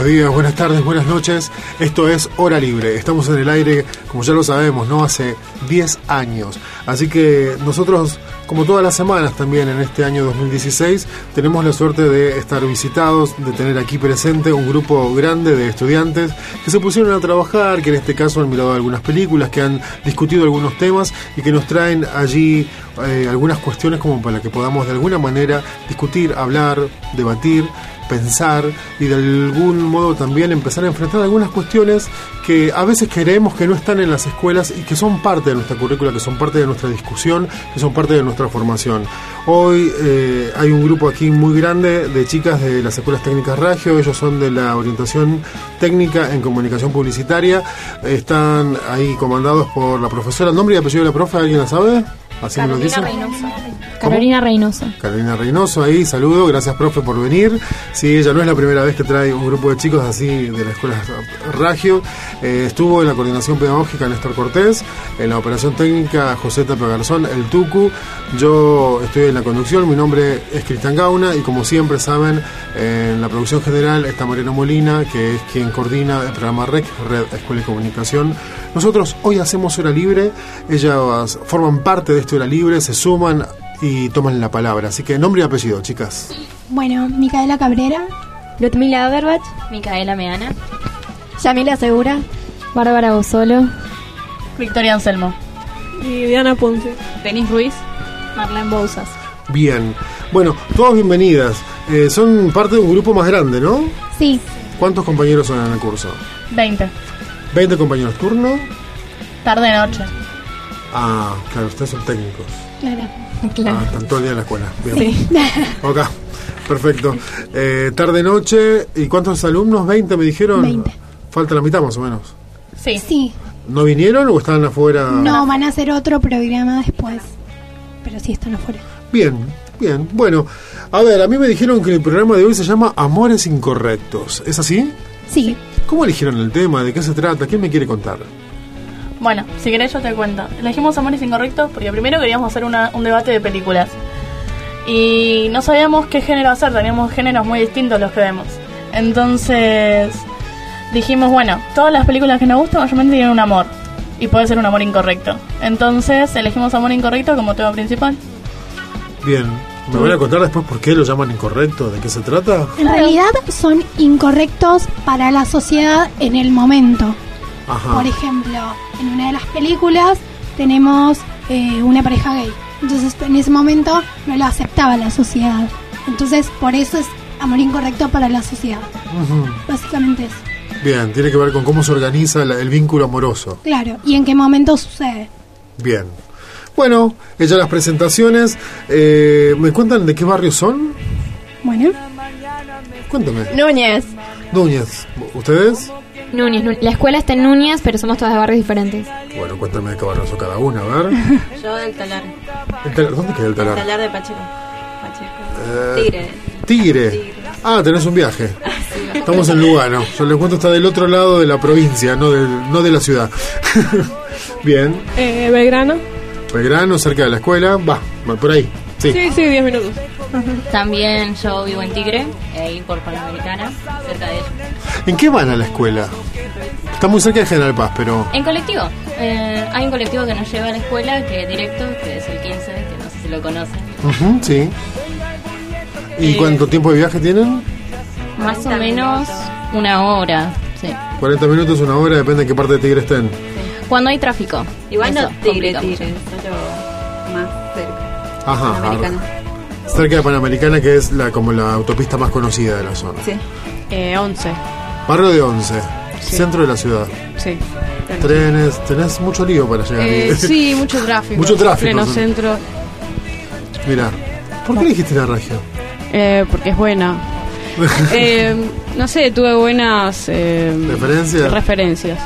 Buenos días, buenas tardes, buenas noches. Esto es Hora Libre. Estamos en el aire, como ya lo sabemos, ¿no? Hace 10 años. Así que nosotros, como todas las semanas también en este año 2016, tenemos la suerte de estar visitados, de tener aquí presente un grupo grande de estudiantes que se pusieron a trabajar, que en este caso han mirado algunas películas, que han discutido algunos temas y que nos traen allí eh, algunas cuestiones como para que podamos de alguna manera discutir, hablar, debatir pensar y de algún modo también empezar a enfrentar algunas cuestiones que a veces creemos que no están en las escuelas y que son parte de nuestra currícula, que son parte de nuestra discusión, que son parte de nuestra formación. Hoy eh, hay un grupo aquí muy grande de chicas de las escuelas técnicas Ragio, ellos son de la orientación técnica en comunicación publicitaria, están ahí comandados por la profesora, ¿nombre y apellido de la profe? ¿Alguien la sabe? Así Carolina dice. Carolina Reynoso. Carolina Reynoso, ahí, saludo, gracias profe por venir. Sí, ella no es la primera vez que trae un grupo de chicos así de la escuela Ragio. Eh, estuvo en la coordinación pedagógica Néstor Cortés, en la operación técnica José Tapia Garzón, el Tucu. Yo estoy en la conducción, mi nombre es Cristian Gauna y como siempre saben, en la producción general está Mariano Molina, que es quien coordina el programa REC, Red Escuela y Comunicación. Nosotros hoy hacemos hora libre, ellas forman parte de libre, se suman y toman la palabra. Así que nombre y apellido, chicas. Bueno, Micaela Cabrera. Ludmila Aberbach. Micaela Meana. Yamila Segura. Bárbara Bosolo. Victoria Anselmo. Y Diana Ponce. Denis Ruiz. Marlene Bousas. Bien. Bueno, todas bienvenidas. Eh, son parte de un grupo más grande, ¿no? Sí. ¿Cuántos compañeros son en el curso? 20. ¿20 compañeros turno? Tarde-noche. Ah, claro, ustedes son técnicos. Claro. claro. Ah, están todo el día en la escuela. Bien. Sí. Ok, perfecto. Eh, Tarde-noche, ¿y cuántos alumnos? ¿20 me dijeron? 20. Falta la mitad más o menos. Sí. Sí. ¿No vinieron o están afuera? No, van a hacer otro programa después. Pero sí están afuera. Bien, bien. Bueno, a ver, a mí me dijeron que el programa de hoy se llama Amores Incorrectos. ¿Es así? Sí. ¿Cómo eligieron el tema? ¿De qué se trata? ¿Quién me quiere contar? Bueno, si querés yo te cuento. Elegimos Amores Incorrectos porque primero queríamos hacer una, un debate de películas. Y no sabíamos qué género hacer, teníamos géneros muy distintos los que vemos. Entonces dijimos, bueno, todas las películas que nos gustan mayormente tienen un amor. Y puede ser un amor incorrecto. Entonces elegimos Amor Incorrecto como tema principal. Bien, ¿Me voy a contar después por qué lo llaman incorrecto? ¿De qué se trata? En realidad son incorrectos para la sociedad en el momento. Ajá. Por ejemplo, en una de las películas tenemos eh, una pareja gay. Entonces en ese momento no lo aceptaba la sociedad. Entonces por eso es amor incorrecto para la sociedad. Básicamente eso. Bien, tiene que ver con cómo se organiza la- el vínculo amoroso. Claro. ¿Y en qué momento sucede? Bien. Bueno, hechas las presentaciones, eh, ¿me cuentan de qué barrio son? Bueno. Cuéntame. Núñez. Núñez, ¿ustedes? Núñez. La escuela está en Núñez, pero somos todas de barrios diferentes. Bueno, cuéntame de qué barrio son cada una, a ver. Yo del talar. El talar- ¿Dónde queda el talar? Talar de Pacheco. Pacheco. Eh, Tigre. Tigre. Ah, tenés un viaje. Estamos en Lugano. Yo le cuento está del otro lado de la provincia, no de, no de la ciudad. Bien. Eh, Belgrano. Belgrano, cerca de la escuela. Va, va por ahí. Sí. Sí, sí, 10 minutos. También yo vivo en Tigre, ahí por Panamericana, cerca de ellos. ¿En qué van a la escuela? Está muy cerca de General Paz, pero... En colectivo. Eh, hay un colectivo que nos lleva a la escuela, que es directo, que es el 15, que no sé si lo conocen. Sí. ¿Y Eh, cuánto tiempo de viaje tienen? Más o menos una hora, sí. 40 minutos, una hora, depende de qué parte de Tigre estén. Cuando hay tráfico. Igual Eso no Tigre, Tigre, solo más cerca. Ajá, Panamericana. cerca de Panamericana, que es la como la autopista más conocida de la zona. Sí. Eh, 11. Barrio de Once, Sí. centro de la ciudad. Sí. Trenes, tenés mucho lío para llegar Eh, sí, mucho tráfico. Mucho tráfico, Pleno centro. Mira, ¿por qué elegiste la región? Eh, porque es buena. Eh, No sé, tuve buenas eh, ¿Referencias? referencias.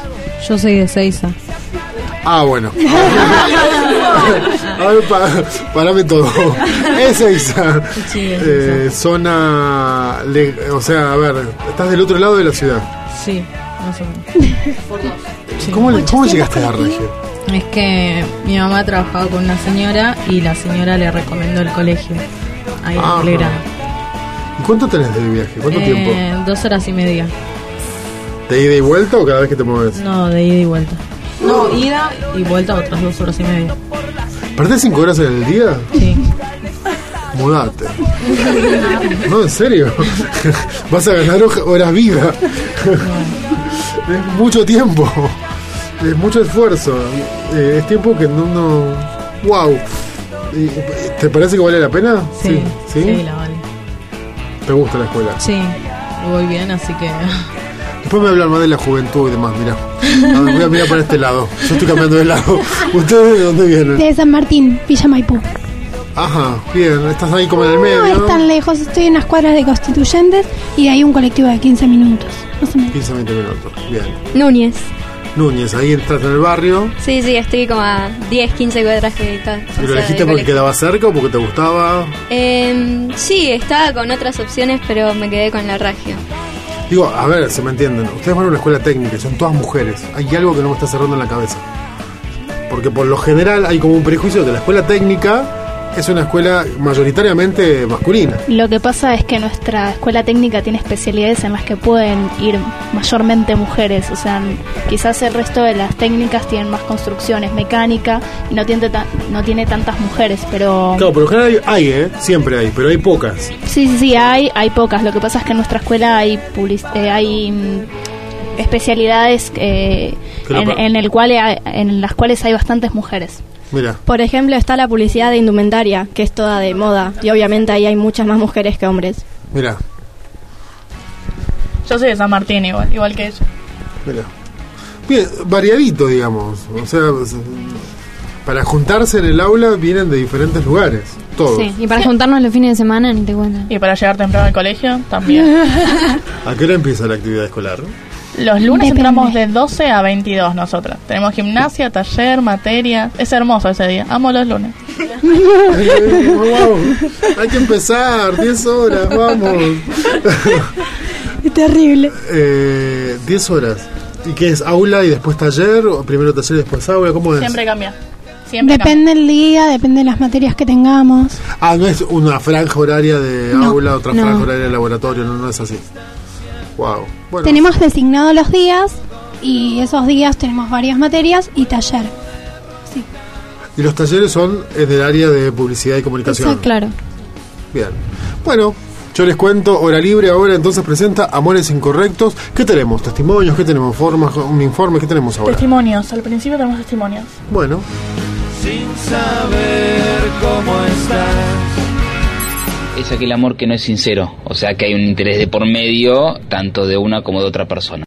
Yo soy de Seiza. Ah, bueno. A ver, pa- parame todo. Es Eiza. Sí, es Eh, zona. le- o sea, a ver, estás del otro lado de la ciudad. Sí, más o menos. Sí. ¿Cómo, le- cómo llegaste a la región? Es que mi mamá trabajaba con una señora y la señora le recomendó el colegio. Ahí Ajá. en Belgrano. ¿Y cuánto tenés de viaje? ¿Cuánto Eh, tiempo? Dos horas y media. ¿De ida y vuelta o cada vez que te mueves? No, de ida y vuelta. No, ida y vuelta otras dos horas y media. ¿Perdés cinco horas en el día? Sí. Mudate. No, en serio. Vas a ganar ho- horas vida. Es mucho tiempo. Es mucho esfuerzo. Eh, es tiempo que no. no... ¡Wow! ¿Y- ¿Te parece que vale la pena? Sí, ¿Sí? sí, la vale. ¿Te gusta la escuela? Sí, voy bien, así que... Después me hablan más de la juventud y demás, mirá. A ver, voy a mirar para este lado. Yo estoy cambiando de lado. ¿Ustedes de dónde vienen? De San Martín, Villa Maipú. Ajá, bien. Estás ahí como en el medio. No es tan lejos, estoy en las cuadras de Constituyentes y de ahí un colectivo de 15 minutos, más o menos. 15, 20 minutos. Bien. Núñez. Núñez, ahí entras en el barrio. Sí, sí, estoy como a 10, 15 cuadras de. ¿Y lo elegiste porque quedaba cerca o porque te gustaba? Eh, sí, estaba con otras opciones, pero me quedé con la Regio. Digo, a ver, se me entienden. Ustedes van a una escuela técnica son todas mujeres. Hay algo que no me está cerrando en la cabeza. Porque por lo general hay como un prejuicio de la escuela técnica es una escuela mayoritariamente masculina. Lo que pasa es que nuestra escuela técnica tiene especialidades en las que pueden ir mayormente mujeres, o sea, quizás el resto de las técnicas tienen más construcciones, mecánica, y no tiene, no tiene tantas mujeres, pero... Claro, por lo general hay, hay, ¿eh? Siempre hay, pero hay pocas. Sí, sí, sí, hay, hay pocas. Lo que pasa es que en nuestra escuela hay, public- eh, hay mm, especialidades eh, en, el cual en las cuales hay bastantes mujeres. Mira. Por ejemplo, está la publicidad de indumentaria, que es toda de moda, y obviamente ahí hay muchas más mujeres que hombres. Mira, Yo soy de San Martín igual, igual que ella. mira. Bien, variadito, digamos. O sea, para juntarse en el aula vienen de diferentes lugares. Todos. Sí, y para juntarnos los fines de semana ni te cuento. Y para llegar temprano al colegio también. ¿A qué hora empieza la actividad escolar? Los lunes entramos de 12 a 22 nosotras. Tenemos gimnasia, taller, materia. Es hermoso ese día. Amo los lunes. wow, hay que empezar, 10 horas, vamos. Es terrible. Eh, 10 horas. ¿Y qué es? ¿Aula y después taller? ¿O primero taller y después aula? ¿Cómo es? Siempre cambia. Siempre Depende del día, depende de las materias que tengamos. Ah, no es una franja horaria de No, aula, otra no. franja horaria de laboratorio, no, no es así. Wow. Bueno, Tenemos designados los días y esos días tenemos varias materias y taller. y los talleres son es del área de publicidad y comunicación. claro. Bien. Bueno, yo les cuento, Hora Libre ahora entonces presenta Amores Incorrectos. ¿Qué tenemos? ¿Testimonios? ¿Qué tenemos? ¿Formas? ¿Un informe? ¿Qué tenemos ahora? Testimonios. Al principio tenemos testimonios. Bueno, sin saber cómo estás. Es aquel amor que no es sincero, o sea que hay un interés de por medio, tanto de una como de otra persona.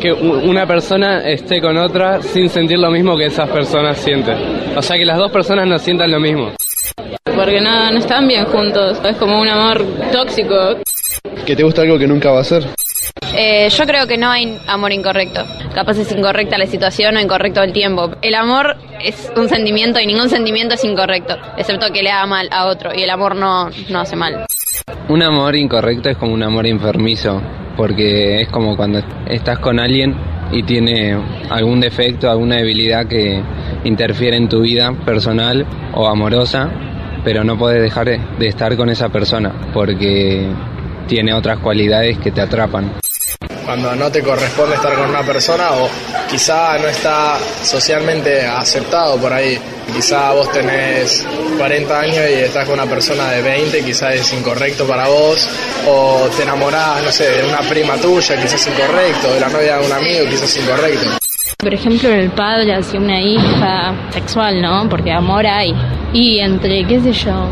que una persona esté con otra sin sentir lo mismo que esas personas sienten. O sea, que las dos personas no sientan lo mismo. Porque no, no están bien juntos. Es como un amor tóxico. ¿Que te gusta algo que nunca va a ser? Eh, yo creo que no hay amor incorrecto. Capaz es incorrecta la situación o incorrecto el tiempo. El amor es un sentimiento y ningún sentimiento es incorrecto, excepto que le haga mal a otro. Y el amor no, no hace mal. Un amor incorrecto es como un amor enfermizo, porque es como cuando estás con alguien y tiene algún defecto, alguna debilidad que interfiere en tu vida personal o amorosa, pero no puedes dejar de, estar con esa persona porque tiene otras cualidades que te atrapan. Cuando no te corresponde estar con una persona o quizá no está socialmente aceptado por ahí. Quizá vos tenés 40 años y estás con una persona de 20, quizá es incorrecto para vos. O te enamorás, no sé, de una prima tuya, quizás es incorrecto. De la novia de un amigo, quizás es incorrecto. Por ejemplo, el padre hacia una hija sexual, ¿no? Porque amor hay. Y entre, qué sé yo,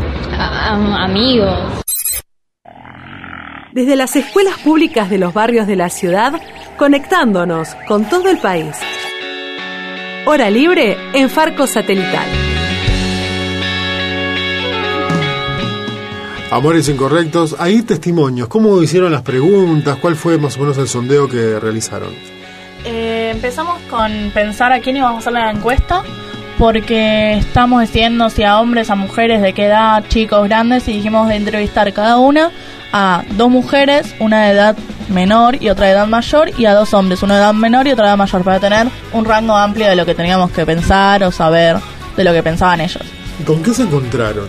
amigos. Desde las escuelas públicas de los barrios de la ciudad, conectándonos con todo el país. Hora libre en Farco Satelital. Amores incorrectos. Ahí testimonios. ¿Cómo hicieron las preguntas? ¿Cuál fue más o menos el sondeo que realizaron? Eh, empezamos con pensar a quién íbamos a hacer la encuesta, porque estamos diciendo si a hombres, a mujeres, de qué edad, chicos, grandes, y dijimos de entrevistar cada una a dos mujeres, una de edad menor y otra de edad mayor, y a dos hombres, una de edad menor y otra de edad mayor, para tener un rango amplio de lo que teníamos que pensar o saber de lo que pensaban ellos. ¿Y con qué se encontraron?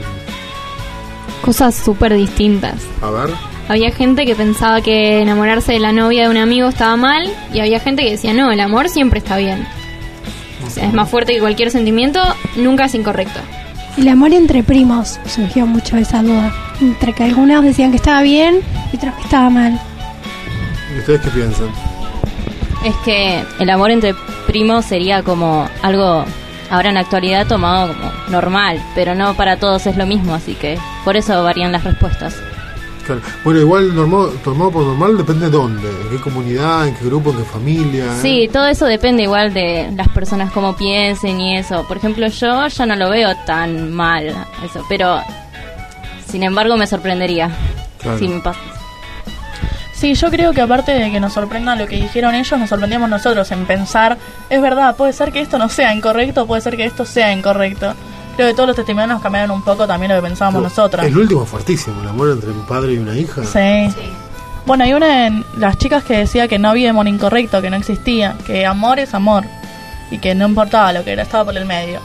Cosas súper distintas. A ver. Había gente que pensaba que enamorarse de la novia de un amigo estaba mal y había gente que decía, no, el amor siempre está bien. O sea, es más fuerte que cualquier sentimiento, nunca es incorrecto. El amor entre primos surgió mucho esa duda. Entre que algunos decían que estaba bien y otros que estaba mal. ¿Y ustedes qué piensan? Es que el amor entre primos sería como algo ahora en la actualidad tomado como normal, pero no para todos es lo mismo, así que por eso varían las respuestas. Claro. Bueno, igual normado, tomado por normal depende de dónde, en qué comunidad, en qué grupo, en qué familia. ¿eh? Sí, todo eso depende igual de las personas cómo piensen y eso. Por ejemplo, yo ya no lo veo tan mal eso, pero sin embargo me sorprendería Claro. si me pasa. Sí, yo creo que aparte de que nos sorprenda lo que dijeron ellos, nos sorprendíamos nosotros en pensar, es verdad, puede ser que esto no sea incorrecto, puede ser que esto sea incorrecto. Creo que todos los testimonios cambiaron un poco también lo que pensábamos nosotras. El último es fuertísimo, el amor entre un padre y una hija. Sí. Bueno, hay una de las chicas que decía que no había amor incorrecto, que no existía, que amor es amor y que no importaba lo que era, estaba por el medio.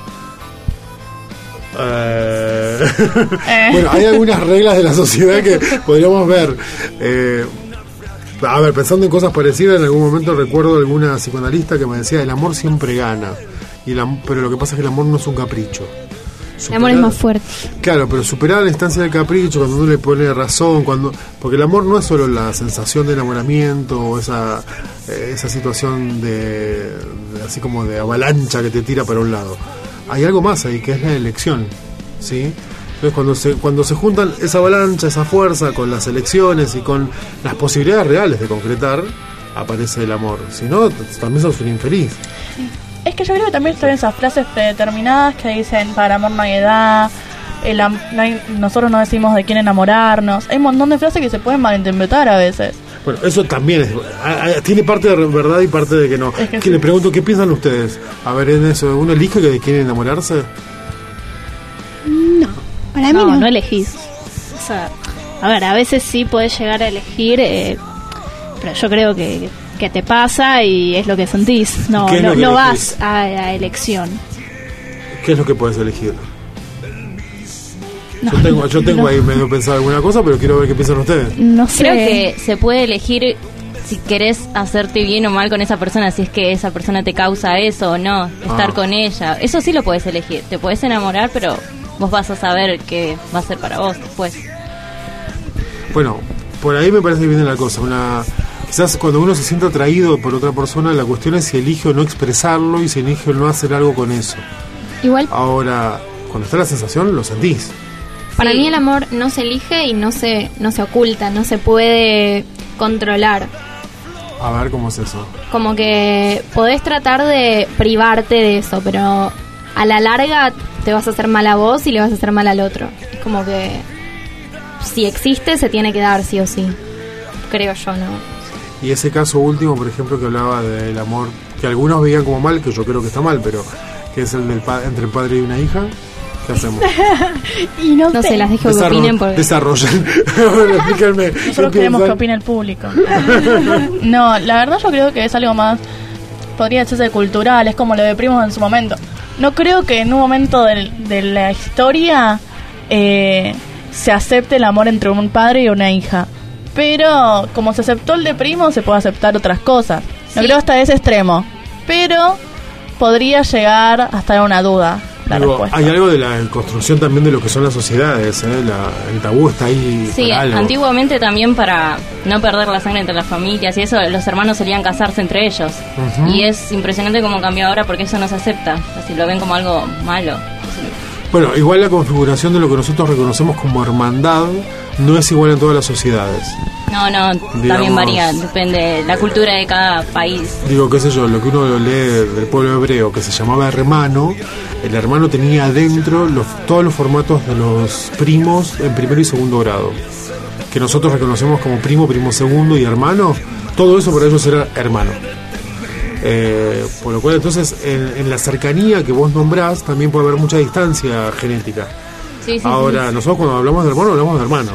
Eh, Eh. bueno, hay algunas reglas de la sociedad que podríamos ver. Eh, a ver, pensando en cosas parecidas, en algún momento recuerdo alguna psicoanalista que me decía, el amor siempre gana. Y el am- pero lo que pasa es que el amor no es un capricho. El amor es más fuerte. Claro, pero superar la instancia del capricho, cuando uno le pone razón, cuando porque el amor no es solo la sensación de enamoramiento o esa, eh, esa situación de, de- así como de avalancha que te tira para un lado. Hay algo más ahí, que es la elección, ¿sí? Entonces cuando se, cuando se juntan esa avalancha, esa fuerza con las elecciones y con las posibilidades reales de concretar, aparece el amor. Si no, también sos un infeliz. Es que yo creo que también están esas frases predeterminadas que dicen para amor no hay edad, el am- no hay- nosotros no decimos de quién enamorarnos. Hay un montón de frases que se pueden malinterpretar a veces. Bueno, eso también es, a- a- tiene parte de verdad y parte de que no. Es que que sí. le pregunto, ¿qué piensan ustedes? A ver, en eso, ¿uno elige que quiere enamorarse? No, para mí no, no. no elegís. O sea, a ver, a veces sí podés llegar a elegir, eh, pero yo creo que, que te pasa y es lo que sentís. No, ¿Y qué es no, que no vas a, elección. ¿Qué es lo que puedes elegir? No, yo tengo, yo tengo no. ahí medio pensado alguna cosa, pero quiero ver qué piensan ustedes. No sé. Creo que se puede elegir si querés hacerte bien o mal con esa persona, si es que esa persona te causa eso o no, estar Ah. con ella. Eso sí lo puedes elegir. Te puedes enamorar, pero vos vas a saber qué va a ser para vos después. Bueno, por ahí me parece que viene la cosa. Una, quizás cuando uno se siente atraído por otra persona, la cuestión es si elige o no expresarlo y si elige o no hacer algo con eso. Igual, Ahora, cuando está la sensación, lo sentís. para Sí. mí el amor no se elige y no se, no se oculta, no se puede controlar. A ver cómo es eso. Como que podés tratar de privarte de eso, pero a la larga te vas a hacer mal a vos y le vas a hacer mal al otro. Es como que si existe se tiene que dar sí o sí. Creo yo, ¿no? Y ese caso último, por ejemplo, que hablaba del amor, que algunos veían como mal, que yo creo que está mal, pero que es el del pa- entre padre y una hija, ¿qué hacemos? y no, No sé. las dejo que opinen porque... Desarrollen. Bueno, explíquenme. ¿qué Nosotros queremos que opine el público. no, la verdad yo creo que es algo más, podría decirse cultural, es como lo de primos en su momento. No creo que en un momento del- de, la historia eh, se acepte el amor entre un padre y una hija. Pero como se aceptó el de primo, se puede aceptar otras cosas. No Sí. creo hasta ese extremo. Pero podría llegar hasta una duda la hay algo de la construcción también de lo que son las sociedades, ¿eh? La- el tabú está ahí Sí, para algo. antiguamente también para no perder la sangre entre las familias y eso, los hermanos solían casarse entre ellos. Y es impresionante cómo cambió ahora porque eso no se acepta. Así lo ven como algo malo. Bueno, igual la configuración de lo que nosotros reconocemos como hermandad no es igual en todas las sociedades. No, no, también varía, depende de la cultura de cada país. Digo, qué sé yo, lo que uno lee del pueblo hebreo que se llamaba hermano, el hermano tenía adentro los, todos los formatos de los primos en primero y segundo grado. Que nosotros reconocemos como primo, primo segundo y hermano, todo eso para ellos era hermano. Eh, por lo cual, entonces, en, en la cercanía que vos nombrás, también puede haber mucha distancia genética. Sí, sí, Ahora, sí. nosotros cuando hablamos de hermano, hablamos de hermano,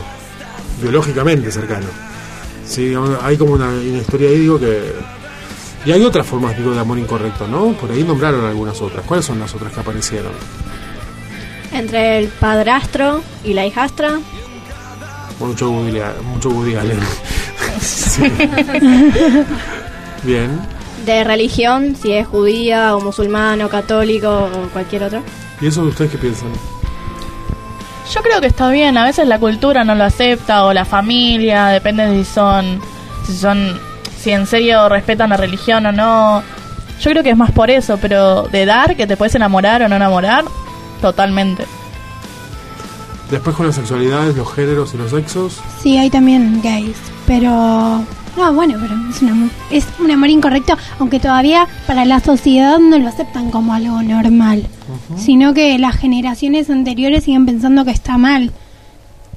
biológicamente cercano. Sí, hay como una, una historia ahí, digo que. Y hay otras formas, digo, de amor incorrecto, ¿no? Por ahí nombraron algunas otras. ¿Cuáles son las otras que aparecieron? Entre el padrastro y la hijastra. Mucho Woody, mucho Woody Allen. Bien. De religión, si es judía o musulmán o católico o cualquier otro. ¿Y eso de ustedes qué piensan? Yo creo que está bien, a veces la cultura no lo acepta o la familia, depende de si son, si son, si en serio respetan la religión o no. Yo creo que es más por eso, pero de dar que te puedes enamorar o no enamorar, totalmente. Después con las sexualidades, los géneros y los sexos. Sí, hay también gays, pero... No, bueno, pero es un, amor, es un amor incorrecto, aunque todavía para la sociedad no lo aceptan como algo normal, sino que las generaciones anteriores siguen pensando que está mal.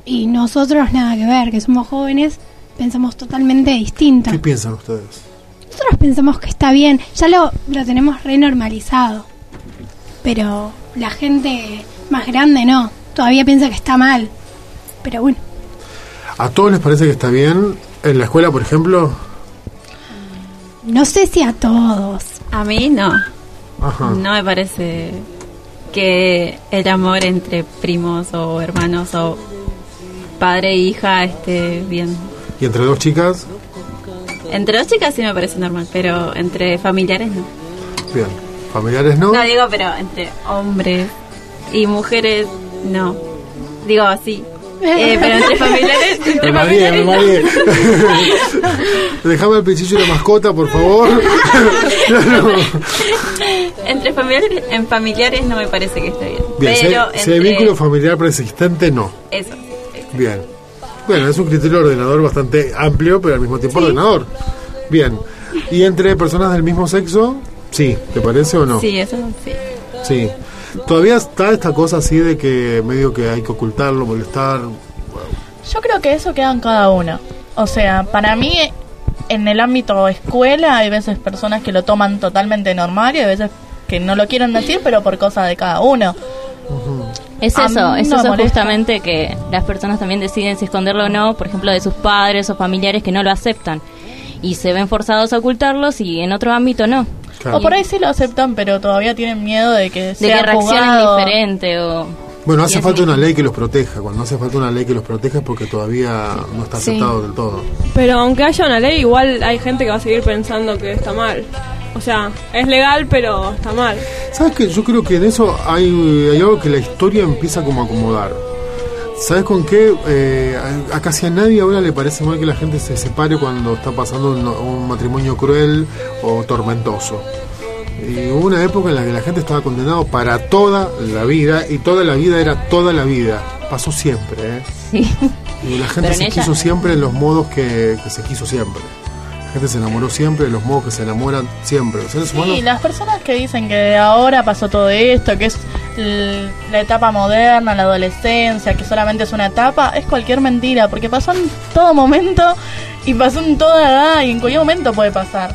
Y nosotros nada que ver, que somos jóvenes, pensamos totalmente distinto. ¿Qué piensan ustedes? Nosotros pensamos que está bien, ya lo, lo tenemos renormalizado. Pero la gente más grande no, todavía piensa que está mal. Pero bueno, ¿A todos les parece que está bien? En la escuela, por ejemplo. no sé si a todos. A mí no. Ajá. No me parece que el amor entre primos o hermanos o padre e hija esté bien. ¿Y entre dos chicas? Entre dos chicas sí me parece normal, pero entre familiares no. Bien. ¿Familiares no? No digo, pero entre hombres y mujeres no. Digo así. Eh, pero entre familiares, entre Me mareé, me mareé. Déjame el pichillo de mascota, por favor. no. entre familiares, en familiares no me parece que esté bien. Bien, si hay, pero si hay entre- vínculo familiar persistente, no. Eso. Bien. Bueno, es un criterio ordenador bastante amplio, pero al mismo tiempo ordenador. Bien. ¿Y entre personas del mismo sexo? Sí, ¿te parece o no? Sí, eso sí. Sí. Todavía está esta cosa así de que medio que hay que ocultarlo, molestar. Yo creo que eso queda en cada uno. O sea, para mí, en el ámbito escuela, hay veces personas que lo toman totalmente normal y hay veces que no lo quieren decir, pero por cosa de cada uno. Es eso, es no eso molesta. justamente que las personas también deciden si esconderlo o no, por ejemplo, de sus padres o familiares que no lo aceptan. Y se ven forzados a ocultarlos y en otro ámbito no. O por ahí sí lo aceptan, pero todavía tienen miedo de que De sea que reaccionen diferente o... Bueno, hace falta mismo. una ley que los proteja. Cuando hace falta una ley que los proteja es porque todavía no está Sí. aceptado del todo. Pero aunque haya una ley, igual hay gente que va a seguir pensando que está mal. O sea, es legal, pero está mal. ¿Sabes qué? Yo creo que en eso hay, hay algo que la historia empieza como a acomodar. ¿Sabes con qué? Eh, a, a casi a nadie ahora le parece mal que la gente se separe cuando está pasando un, un matrimonio cruel o tormentoso. Y hubo una época en la que la gente estaba condenado para toda la vida y toda la vida era toda la vida. Pasó siempre, ¿eh? Sí. Y la gente Pero se ella- quiso siempre en los modos que, que se quiso siempre. La gente se enamoró siempre los modos que se enamoran siempre. Los seres humanos Y las personas que dicen que ahora pasó todo esto, que es la etapa moderna, la adolescencia, que solamente es una etapa, es cualquier mentira, porque pasó en todo momento y pasó en toda edad y en cualquier momento puede pasar.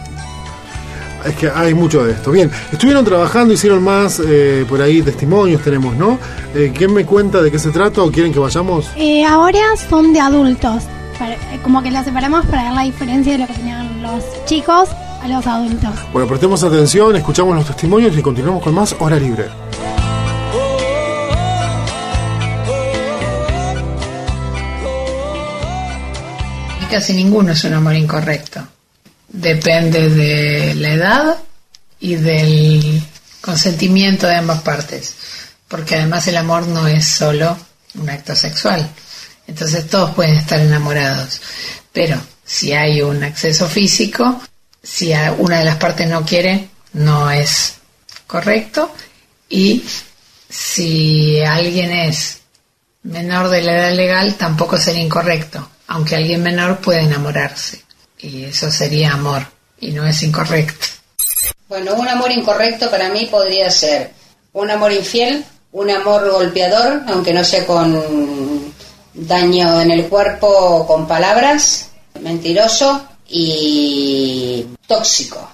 Es que hay mucho de esto. Bien, estuvieron trabajando, hicieron más eh, por ahí testimonios, tenemos, ¿no? Eh, ¿Quién me cuenta de qué se trata o quieren que vayamos? Eh, ahora son de adultos. Para- como que las separamos para ver la diferencia de lo que tenían los chicos a los adultos. Bueno, prestemos atención, escuchamos los testimonios y continuamos con más Hora Libre. Y casi ninguno es un amor incorrecto. Depende de la edad y del consentimiento de ambas partes. Porque además el amor no es solo un acto sexual. Entonces todos pueden estar enamorados. Pero si hay un acceso físico, si una de las partes no quiere, no es correcto. Y si alguien es menor de la edad legal tampoco sería incorrecto, aunque alguien menor puede enamorarse. Y eso sería amor, y no es incorrecto. Bueno, un amor incorrecto para mí podría ser un amor infiel, un amor golpeador, aunque no sea con daño en el cuerpo con palabras, mentiroso y tóxico.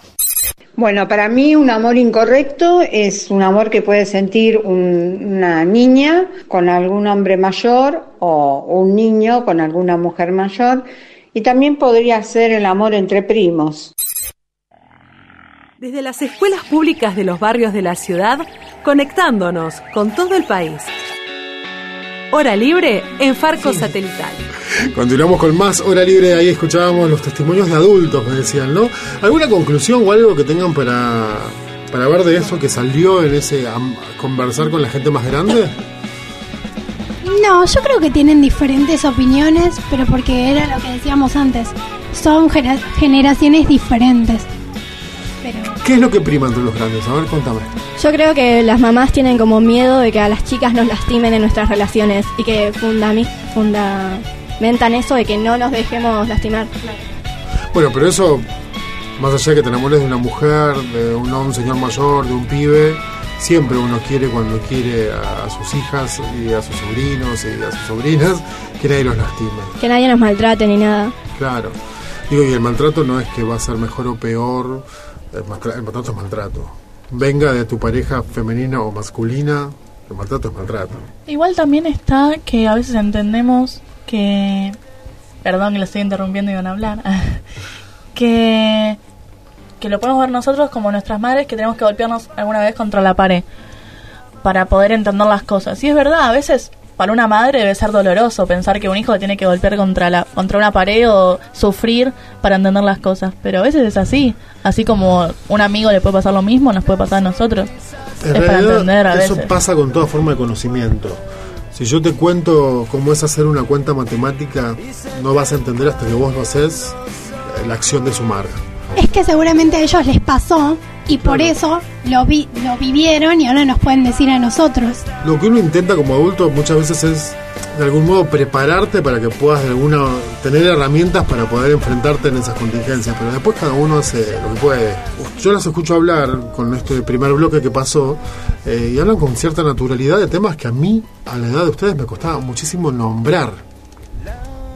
Bueno, para mí un amor incorrecto es un amor que puede sentir una niña con algún hombre mayor o un niño con alguna mujer mayor y también podría ser el amor entre primos. Desde las escuelas públicas de los barrios de la ciudad, conectándonos con todo el país. Hora libre en Farco Satelital. Continuamos con más hora libre. Ahí escuchábamos los testimonios de adultos, me decían, ¿no? ¿Alguna conclusión o algo que tengan para, para ver de eso que salió en ese conversar con la gente más grande? No, yo creo que tienen diferentes opiniones, pero porque era lo que decíamos antes. Son generaciones diferentes. ¿Qué es lo que prima entre los grandes? A ver, contame. Yo creo que las mamás tienen como miedo de que a las chicas nos lastimen en nuestras relaciones y que fundamentan eso de que no nos dejemos lastimar. Bueno, pero eso, más allá de que te enamores de una mujer, de un, señor mayor, de un pibe, siempre uno quiere cuando quiere a, sus hijas y a sus sobrinos y a sus sobrinas que nadie los lastime. Que nadie nos maltrate ni nada. Claro. Digo, y el maltrato no es que va a ser mejor o peor el maltrato es maltrato. Venga de tu pareja femenina o masculina, el maltrato es maltrato. Igual también está que a veces entendemos que... Perdón que le estoy interrumpiendo y van a hablar. que, que lo podemos ver nosotros como nuestras madres que tenemos que golpearnos alguna vez contra la pared para poder entender las cosas. Y es verdad, a veces para una madre debe ser doloroso pensar que un hijo tiene que golpear contra la contra una pared o sufrir para entender las cosas, pero a veces es así, así como un amigo le puede pasar lo mismo, nos puede pasar a nosotros. es para entender a eso pasa con toda forma de conocimiento. Si yo te cuento cómo es hacer una cuenta matemática, no vas a entender hasta que vos lo haces la acción de sumar. Es que seguramente a ellos les pasó y por eso lo, vi, lo vivieron y ahora nos pueden decir a nosotros. Lo que uno intenta como adulto muchas veces es de algún modo prepararte para que puedas de alguna tener herramientas para poder enfrentarte en esas contingencias, pero después cada uno hace lo que puede. Yo las escucho hablar con este primer bloque que pasó eh, y hablan con cierta naturalidad de temas que a mí, a la edad de ustedes, me costaba muchísimo nombrar.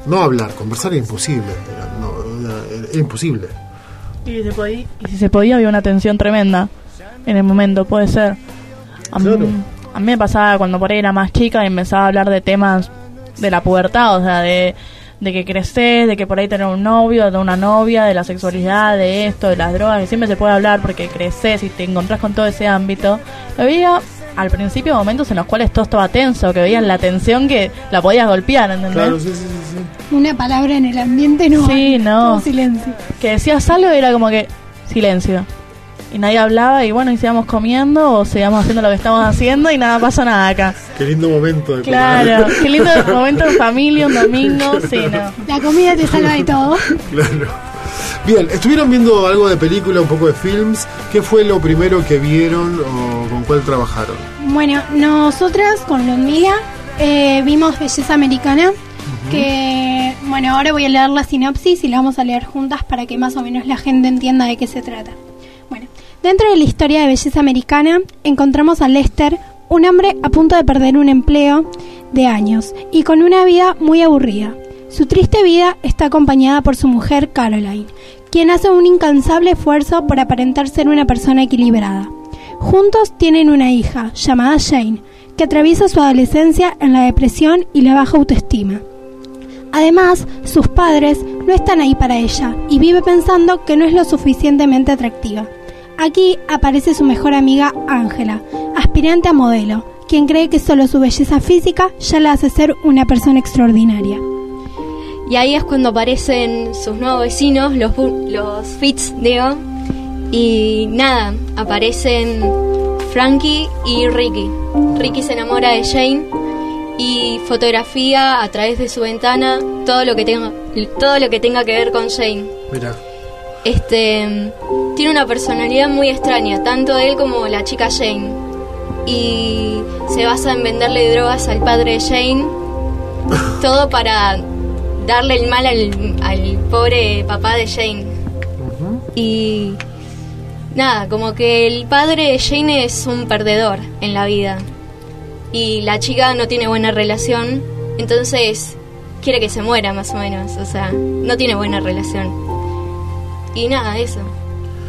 No hablar, conversar era imposible, era imposible. Y se podía, y si se podía, había una tensión tremenda en el momento, puede ser. A, mí, a mí me pasaba cuando por ahí era más chica y empezaba a hablar de temas de la pubertad, o sea, de, de que creces, de que por ahí tener un novio, de una novia, de la sexualidad, de esto, de las drogas, que siempre se puede hablar porque creces y te encontrás con todo ese ámbito. Había al principio momentos en los cuales todo estaba tenso, que veían la tensión que la podías golpear, ¿entendés? Claro, sí, sí, sí. Una palabra en el ambiente no. Sí, no. silencio. Que decías algo y era como que silencio. Y nadie hablaba y bueno, y sigamos comiendo o sigamos haciendo lo que estamos haciendo y nada pasó nada acá. Qué lindo momento de Claro, qué lindo momento en familia, un domingo, sí, no. La comida te salva de todo. Claro. Bien, estuvieron viendo algo de película, un poco de films. ¿Qué fue lo primero que vieron o con cuál trabajaron? Bueno, nosotras con Ludmila eh, vimos Belleza Americana. Que, bueno, ahora voy a leer la sinopsis y la vamos a leer juntas para que más o menos la gente entienda de qué se trata. Bueno, dentro de la historia de Belleza Americana encontramos a Lester, un hombre a punto de perder un empleo de años y con una vida muy aburrida. Su triste vida está acompañada por su mujer Caroline, quien hace un incansable esfuerzo por aparentar ser una persona equilibrada. Juntos tienen una hija, llamada Jane, que atraviesa su adolescencia en la depresión y la baja autoestima. Además, sus padres no están ahí para ella y vive pensando que no es lo suficientemente atractiva. Aquí aparece su mejor amiga Ángela, aspirante a modelo, quien cree que solo su belleza física ya la hace ser una persona extraordinaria. Y ahí es cuando aparecen sus nuevos vecinos, los, los digo. Y nada, aparecen Frankie y Ricky. Ricky se enamora de Jane y fotografía a través de su ventana todo lo que tenga, todo lo que, tenga que ver con Jane. Mira. Este tiene una personalidad muy extraña, tanto él como la chica Jane. Y se basa en venderle drogas al padre de Jane todo para darle el mal al, al pobre papá de Jane. Y nada, como que el padre de Jane es un perdedor en la vida. Y la chica no tiene buena relación, entonces quiere que se muera más o menos. O sea, no tiene buena relación. Y nada, eso.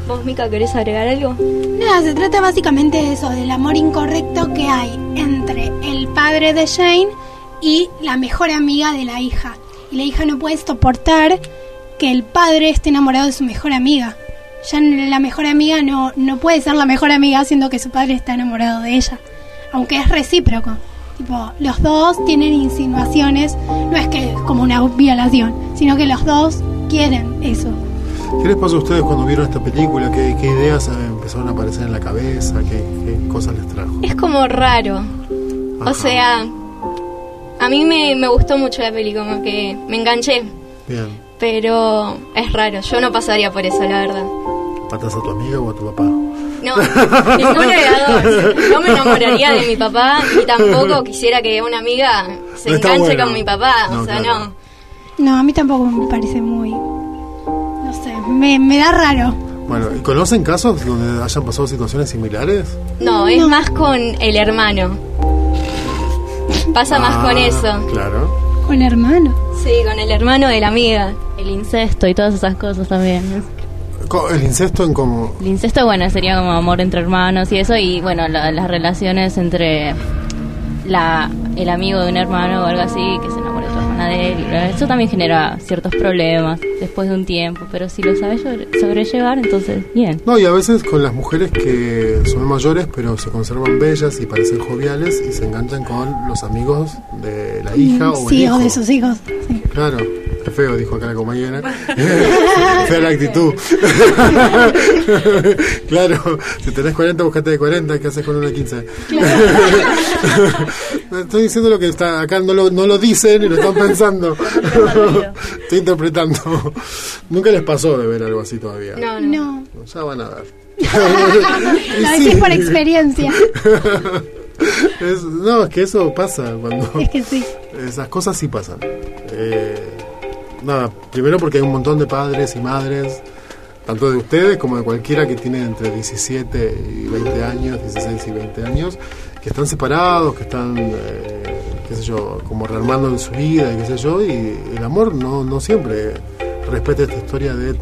¿Vos, Mica, querés agregar algo? Nada, se trata básicamente de eso, del amor incorrecto que hay entre el padre de Jane y la mejor amiga de la hija. Y la hija no puede soportar que el padre esté enamorado de su mejor amiga. Ya la mejor amiga no, no puede ser la mejor amiga siendo que su padre está enamorado de ella. Aunque es recíproco. Tipo, los dos tienen insinuaciones, no es que es como una violación, sino que los dos quieren eso. ¿Qué les pasó a ustedes cuando vieron esta película? ¿Qué, qué ideas empezaron a aparecer en la cabeza? ¿Qué, qué cosas les trajo? Es como raro. O sea, a mí me, me gustó mucho la peli, como que me enganché. Bien. Pero es raro, yo no pasaría por eso, la verdad. ¿Matas a tu amiga o a tu papá? No, ninguno de las dos. No me enamoraría de mi papá y tampoco quisiera que una amiga se No enganche bueno. con mi papá. No, o sea, claro. no. No, a mí tampoco me parece muy... No sé, me, me da raro. Bueno, ¿y conocen casos donde hayan pasado situaciones similares? No, es más con el hermano. Pasa más con Ah, eso. Claro. Con hermano. Sí, con el hermano de la amiga. El incesto y todas esas cosas también. El incesto en como... El incesto, bueno, sería como amor entre hermanos y eso, y bueno, la- las relaciones entre la, el amigo de un hermano o algo así, que se enamora de tu hermana de él. y Eso también genera ciertos problemas después de un tiempo, pero si lo sabes sobre- sobrellevar, entonces, bien. No, y a veces con las mujeres que son mayores pero se conservan bellas y parecen joviales y se enganchan con los amigos de la hija o el Sí, hijo. o de sus hijos. Sí. Claro, feo, dijo acá la compañera. Fea la actitud. claro, si tenés 40, buscate de 40, ¿qué haces con una de 15? Estoy diciendo lo que está acá, no lo, no lo dicen y lo están pensando. Estoy interpretando. Nunca les pasó de ver algo así todavía. No, no. Ya van a ver. Lo decís por experiencia. Es- no, es que eso pasa cuando... Es que sí. Esas cosas sí pasan. Eh, nada, primero porque hay un montón de padres y madres, tanto de ustedes como de cualquiera que tiene entre 17 y 20 años, 16 y 20 años, que están separados, que están, eh, qué sé yo, como rearmando en su vida y qué sé yo, y el amor no, no siempre respeta esta historia de...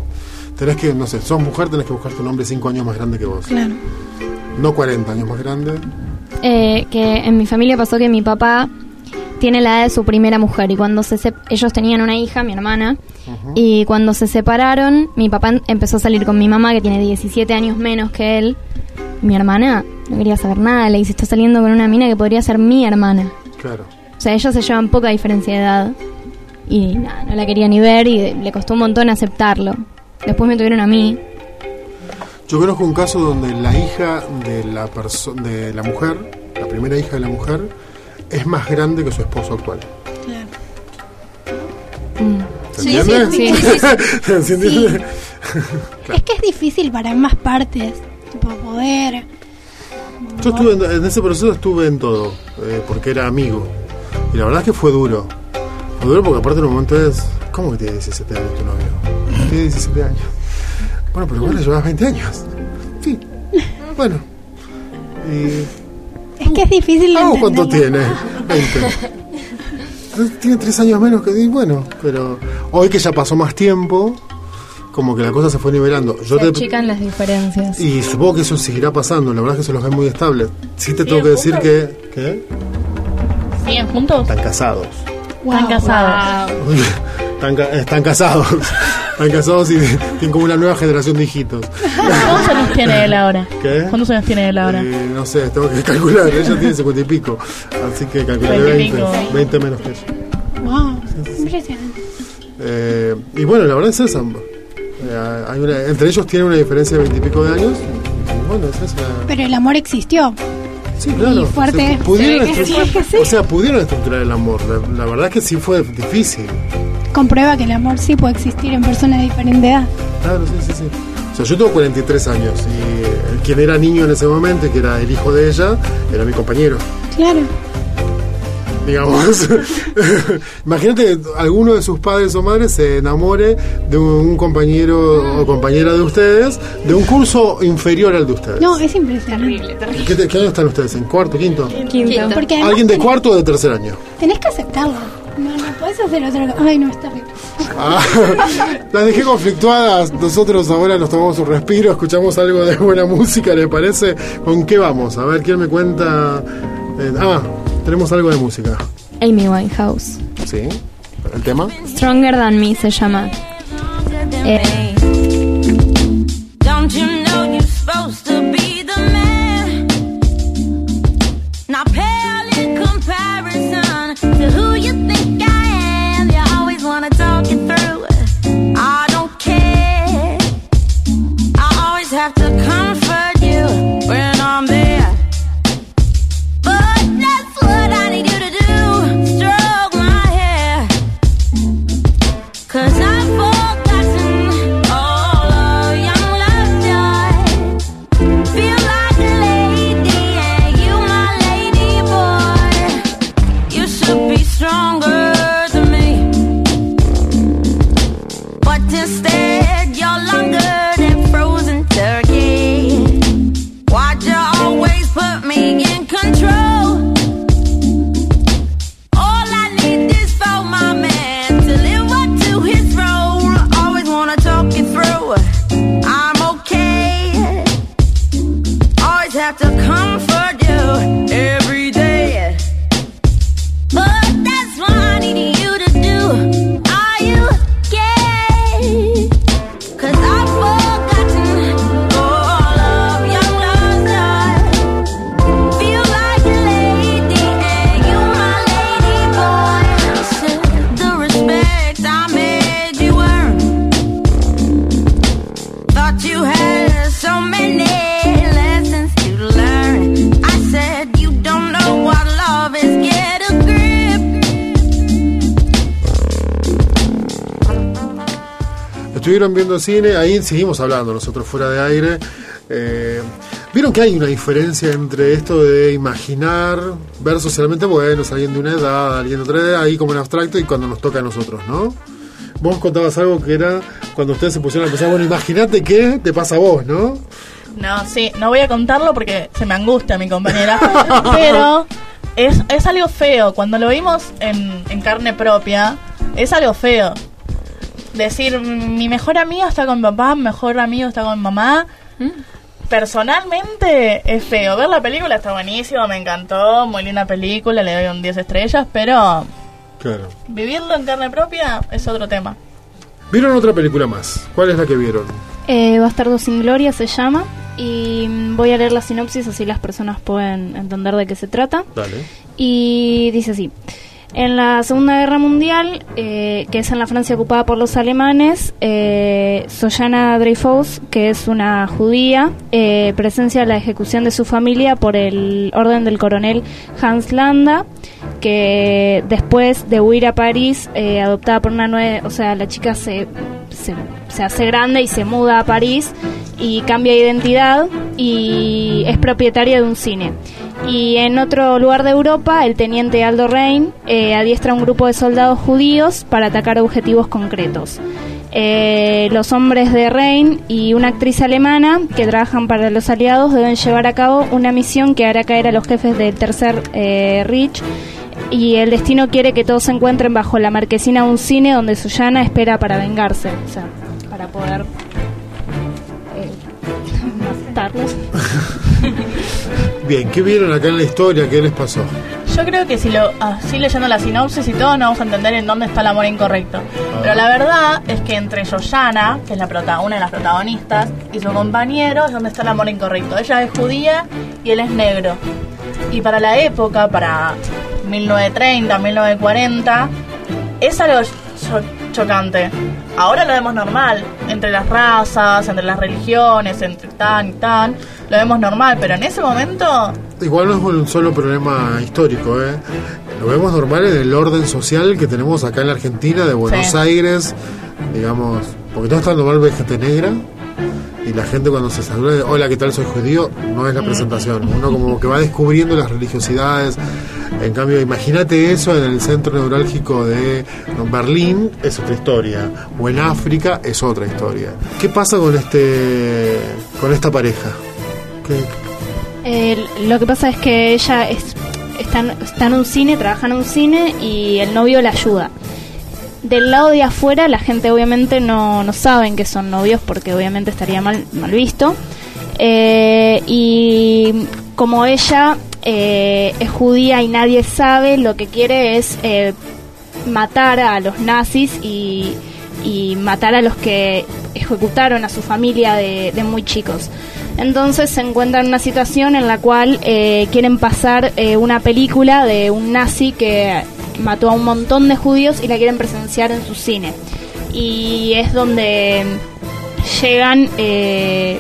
Tenés que, no sé, sos mujer, tenés que buscarte un hombre 5 años más grande que vos. Claro. No 40 años más grande. Eh, que en mi familia pasó que mi papá tiene la edad de su primera mujer y cuando se sep- ellos tenían una hija, mi hermana, y cuando se separaron, mi papá em- empezó a salir con mi mamá que tiene 17 años menos que él. Mi hermana no quería saber nada, le dice, está saliendo con una mina que podría ser mi hermana. Claro. O sea, ellos se llevan poca diferencia de edad y nada, no la quería ni ver y le costó un montón aceptarlo. Después me tuvieron a mí. Yo conozco un caso donde la hija de la de la mujer, la primera hija de la mujer, es más grande que su esposo actual. ¿Se Sí, sí, sí. Es que es difícil para ambas partes, tipo poder. Yo estuve en, en ese proceso estuve en todo, eh, porque era amigo. Y la verdad es que fue duro. Fue duro porque aparte en un momento es... ¿Cómo que tiene 17 años tu novio? Tiene 17 años. Bueno, pero vos le llevas 20 años. Sí. Bueno. Y... Es que es difícil de ¿Vos cuánto tiene? 20. Tiene 3 años menos que... y bueno, pero hoy que ya pasó más tiempo, como que la cosa se fue nivelando. Yo Se te, achican las diferencias. y supongo que eso seguirá pasando, la verdad es que se los ve muy estables. Sí te tengo que decir que... ¿Qué? ¿Siguen juntos? Están casados. Están casados. Están, están casados. Están casados y tienen como una nueva generación de hijitos. ¿Cuántos años tiene él ahora? ¿Qué? ¿Cuántos años tiene él ahora? Eh, no sé, tengo que calcular. Ella tiene 50 y pico. Así que calculé 20 y 20. pico. 20 menos que ella. Wow, impresionante. Eh, y bueno, la verdad es esa. Eh, hay una- entre ellos tienen una diferencia de 20 y pico de años. Y bueno, es esa. Pero el amor existió. Sí, claro. Y fuerte. O sea, pudieron, Se sí, sí. o sea, pudieron estructurar el amor. La, la verdad es que sí fue difícil. Comprueba que el amor sí puede existir en personas de diferente edad. Claro, sí, sí, sí. O sea, yo tengo 43 años y quien era niño en ese momento, que era el hijo de ella, era mi compañero. Claro. digamos. Imagínate que alguno de sus padres o madres se enamore de un compañero o compañera de ustedes de un curso inferior al de ustedes. No, es impresionante. ¿Qué, te- qué año están ustedes? ¿En cuarto, quinto? Quinto. Porque ¿Alguien de tenés- cuarto o de tercer año? Tenés que aceptarlo. No, no puedes hacer otra cosa. Ay, no, está bien. Ah, las dejé conflictuadas. Nosotros ahora nos tomamos un respiro, escuchamos algo de buena música, ¿le parece? ¿Con qué vamos? A ver, ¿quién me cuenta? Eh, ah, tenemos algo de música. Amy Winehouse. ¿Sí? ¿El tema? Stronger Than Me se llama. Eh, Estuvieron viendo cine, ahí seguimos hablando nosotros fuera de aire. Eh, Vieron que hay una diferencia entre esto de imaginar, ver socialmente, bueno, es alguien de una edad, alguien de otra edad, ahí como en abstracto y cuando nos toca a nosotros, ¿no? Vos contabas algo que era cuando ustedes se pusieron a pensar, bueno, imagínate qué te pasa a vos, ¿no? No, sí, no voy a contarlo porque se me angustia mi compañera. pero es, es algo feo. Cuando lo vimos en, en carne propia, es algo feo. Decir, mi mejor amigo está con mi papá, mi mejor amigo está con mi mamá. Personalmente es feo. Ver la película está buenísimo, me encantó, muy linda película, le doy un 10 estrellas, pero Claro. vivirlo en carne propia es otro tema. ¿Vieron otra película más? ¿Cuál es la que vieron? Eh, Bastardo sin Gloria se llama. Y mm, voy a leer la sinopsis así las personas pueden entender de qué se trata. Dale. Y dice así. En la Segunda Guerra Mundial, eh, que es en la Francia ocupada por los alemanes, eh, Soyana Dreyfus, que es una judía, eh, presencia la ejecución de su familia por el orden del coronel Hans Landa, que después de huir a París, eh, adoptada por una nueva, o sea, la chica se, se, hace grande y se muda a París y cambia de identidad y es propietaria de un cine. Y en otro lugar de Europa, el teniente Aldo Rein eh, adiestra a un grupo de soldados judíos para atacar objetivos concretos. Eh, los hombres de Rein y una actriz alemana que trabajan para los aliados deben llevar a cabo una misión que hará caer a los jefes del tercer eh, Reich y el destino quiere que todos se encuentren bajo la marquesina de un cine donde Suyana espera para vengarse, o sea, para poder eh, matarlos. Bien, ¿qué vieron acá en la historia? ¿Qué les pasó? Yo creo que si lo así leyendo la sinopsis y todo, no vamos a entender en dónde está el amor incorrecto. Pero la verdad es que entre Yoyana, que es la prota una de las protagonistas, y su compañero es donde está el amor incorrecto. Ella es judía y él es negro. Y para la época, para 1930, 1940, es algo cho- chocante. Ahora lo vemos normal, entre las razas, entre las religiones, entre tan y tan, lo vemos normal, pero en ese momento Igual no es un solo problema histórico, ¿eh? Lo vemos normal en el orden social que tenemos acá en la Argentina, de Buenos Sí. Aires, digamos, porque todo está normal gente negra. Y la gente cuando se saluda de hola, ¿qué tal? Soy judío, no es la presentación. Uno como que va descubriendo las religiosidades. En cambio, imagínate eso en el centro neurálgico de Berlín, es otra historia. O en África, es otra historia. ¿Qué pasa con este con esta pareja? ¿Qué- Eh, lo que pasa es que ella es, está, está en un cine, trabaja en un cine y el novio la ayuda. Del lado de afuera la gente obviamente no, no saben que son novios porque obviamente estaría mal, mal visto. Eh, y como ella eh, es judía y nadie sabe, lo que quiere es eh, matar a los nazis y, y matar a los que ejecutaron a su familia de, de muy chicos. Entonces se encuentra en una situación en la cual eh, quieren pasar eh, una película de un nazi que mató a un montón de judíos y la quieren presenciar en su cine. Y es donde llegan eh,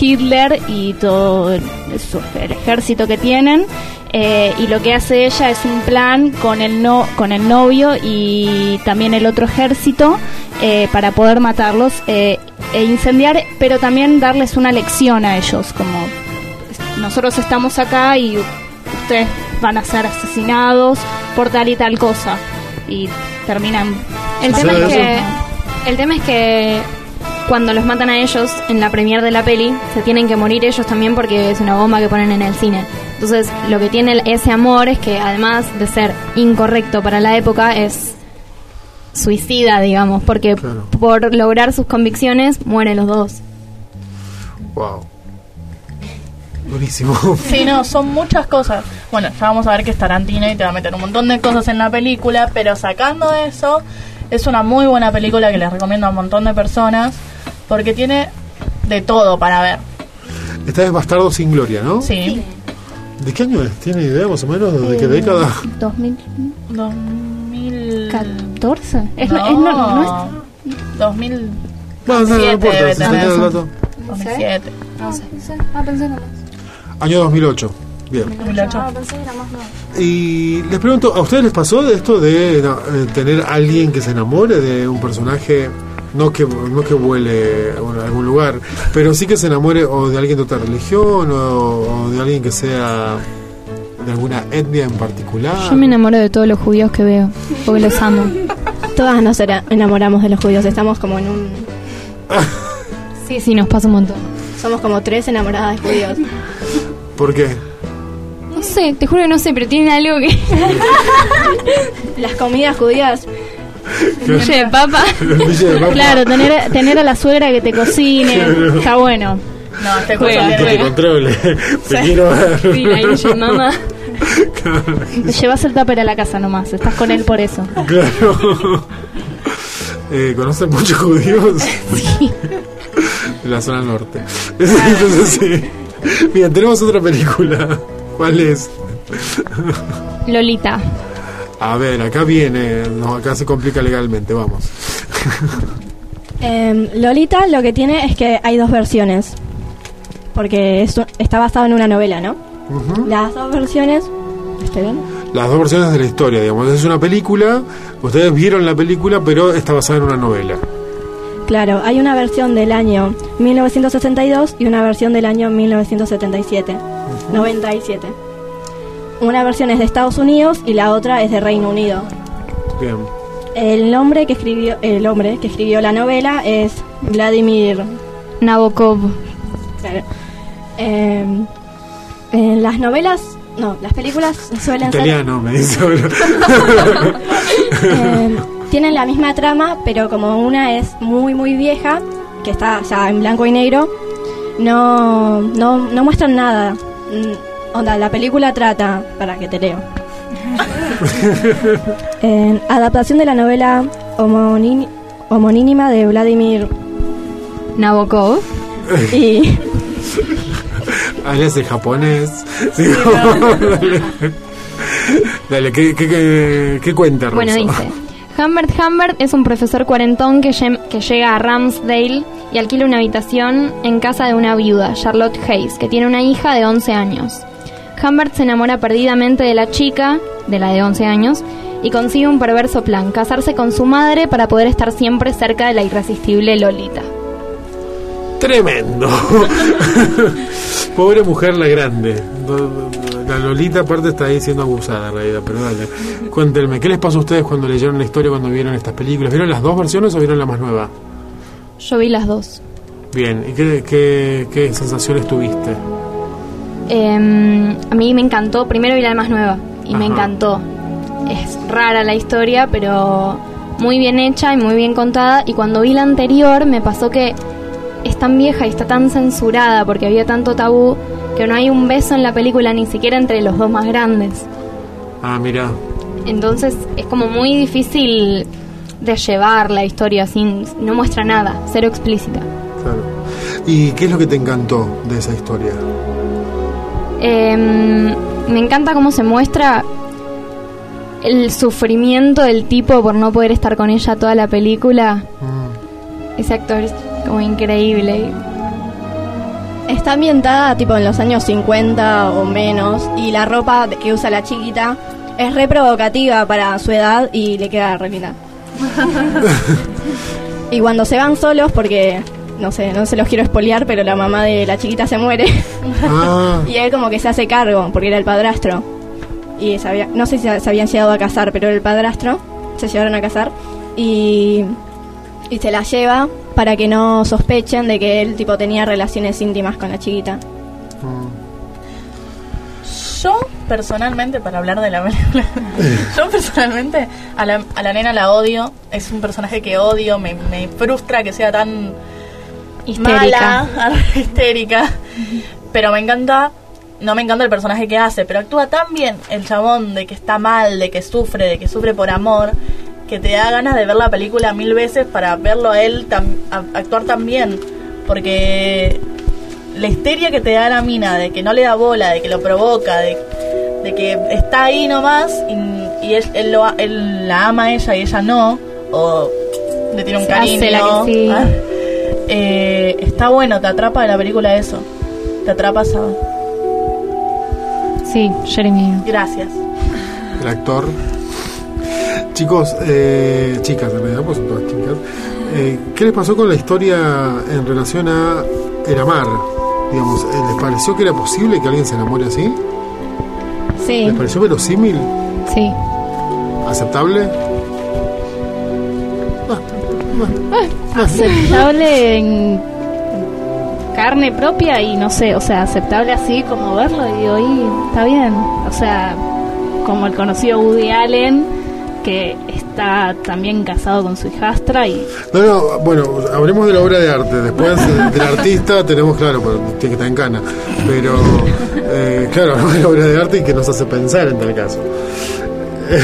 Hitler y todo el, su- el ejército que tienen eh, y lo que hace ella es un plan con el no con el novio y también el otro ejército eh, para poder matarlos eh, e incendiar pero también darles una lección a ellos como nosotros estamos acá y van a ser asesinados por tal y tal cosa y terminan El tema, es que, el tema es que cuando los matan a ellos en la premier de la peli, se tienen que morir ellos también porque es una bomba que ponen en el cine. Entonces, lo que tiene ese amor es que además de ser incorrecto para la época, es suicida, digamos, porque por lograr sus convicciones mueren los dos. Wow. Buenísimo. Sí, no, son muchas cosas. Bueno, ya vamos a ver que es Tarantino y te va a meter un montón de cosas en la película, pero sacando eso, es una muy buena película que les recomiendo a un montón de personas, porque tiene de todo para ver. Esta es Bastardo sin Gloria, ¿no? Sí. ¿De qué año es? ¿Tiene idea más o menos? ¿De qué Eh, década? 2014 es, no, es- no- no es- 2000 No, no, no Siete importa, debe se tener. entiende el dato. 2007. No sé, no sé. Ah, pensé nomás. Año 2008. Bien. 2008. Ah, pensé que era más nuevo. Y les pregunto, ¿a ustedes les pasó de esto de eh, tener alguien que se enamore de un personaje? No que, no que vuele bueno, a algún lugar, pero sí que se enamore o de alguien de otra religión o, o de alguien que sea de alguna etnia en particular. Yo me enamoro de todos los judíos que veo, porque los amo. Todas nos enamoramos de los judíos, estamos como en un... Sí, sí, nos pasa un montón. Somos como tres enamoradas de judíos. ¿Por qué? No sé, te juro que no sé, pero tienen algo que... Las comidas judías. Bulle de papa. Claro, tener, tener a la suegra que te cocine, Claro. está bueno. No, este Juega, que te juega. controle. Te Sí. quiero ver. Sí, mamá. Te llevas el tupper a la casa nomás, estás con él por eso. Claro. Eh, ¿Conocen muchos judíos? De la zona norte. Entonces, sí. Bien, tenemos otra película. ¿Cuál es? Lolita. A ver, acá viene. No, acá se complica legalmente. Vamos. Em, Lolita lo que tiene es que hay dos versiones. Porque es está basado en una novela, ¿no? Las dos versiones... ¿Está bien? Las dos versiones de la historia, digamos. Es una película. Ustedes vieron la película, pero está basada en una novela. Claro, hay una versión del año 1962 y una versión del año 1977. 97. Una versión es de Estados Unidos y la otra es de Reino Unido. Bien. El nombre que escribió el hombre que escribió la novela es Vladimir Nabokov. Claro. Eh, en las novelas, no, las películas suelen ser Italiano, me dice. Eh, tienen la misma trama, pero como una es muy muy vieja, que está ya en blanco y negro, no, no, no muestran nada. Mm, Onda, la película trata, para que te leo. En adaptación de la novela homonínima de Vladimir Nabokov. y Alias en japonés. Digo, dale, Dale, ¿qué, qué, qué, qué cuenta, Bueno, Rosa? dice. Humbert Humbert es un profesor cuarentón que, lleg- que llega a Ramsdale y alquila una habitación en casa de una viuda, Charlotte Hayes, que tiene una hija de 11 años. Humbert se enamora perdidamente de la chica, de la de 11 años, y consigue un perverso plan, casarse con su madre para poder estar siempre cerca de la irresistible Lolita. Tremendo. Pobre mujer la grande. La Lolita aparte está ahí siendo abusada en realidad, pero dale. Cuéntenme, ¿qué les pasó a ustedes cuando leyeron la historia, cuando vieron estas películas? ¿Vieron las dos versiones o vieron la más nueva? Yo vi las dos. Bien, ¿y qué, qué, qué sensaciones tuviste? Em, a mí me encantó, primero vi la más nueva y me encantó. Es rara la historia, pero muy bien hecha y muy bien contada. Y cuando vi la anterior me pasó que es tan vieja y está tan censurada porque había tanto tabú que no hay un beso en la película ni siquiera entre los dos más grandes. Ah, mira. Entonces es como muy difícil de llevar la historia sin no muestra nada, cero explícita. Claro. ¿Y qué es lo que te encantó de esa historia? Em, me encanta cómo se muestra el sufrimiento del tipo por no poder estar con ella toda la película. Ese actor es como increíble. Está ambientada tipo en los años 50 o menos y la ropa que usa la chiquita es re provocativa para su edad y le queda re linda. y cuando se van solos, porque no sé, no se los quiero espolear, pero la mamá de la chiquita se muere. Ah, y él como que se hace cargo porque era el padrastro. Y se había- no sé si se habían llegado a casar, pero era el padrastro, se llevaron a casar y, y se la lleva para que no sospechen de que él tipo tenía relaciones íntimas con la chiquita. Yo, personalmente, para hablar de la película, yo personalmente a la, a la nena la odio. Es un personaje que odio, me, me frustra que sea tan Histérica. mala, histérica. Pero me encanta, no me encanta el personaje que hace, pero actúa tan bien el chabón de que está mal, de que sufre, de que sufre por amor, que te da ganas de ver la película mil veces para verlo a él tan- a- actuar tan bien. Porque la histeria que te da la mina, de que no le da bola, de que lo provoca, de, de que está ahí nomás y, y él, él lo, a- él la ama a ella y ella no, o le tiene un Se cariño. hace la que sí. Ah, eh, está bueno, te atrapa de la película eso. Te atrapa esa. Sí, Jeremy. Gracias. el actor. Chicos, eh, chicas, en realidad, pues son todas chicas. Eh, ¿Qué les pasó con la historia en relación a el amar? Digamos, eh, ¿les pareció que era posible que alguien se enamore así? Sí. ¿Les pareció verosímil? Sí. ¿Aceptable? aceptable en carne propia y no sé, o sea, aceptable así como verlo y digo, y está bien. O sea, como el conocido Woody Allen, que está también casado con su hijastra y No, no, bueno, hablemos de la obra de arte. Después eh, del artista tenemos claro, pero tiene que estar en cana. Pero, eh, claro, hablemos de la obra de arte y que nos hace pensar en tal caso.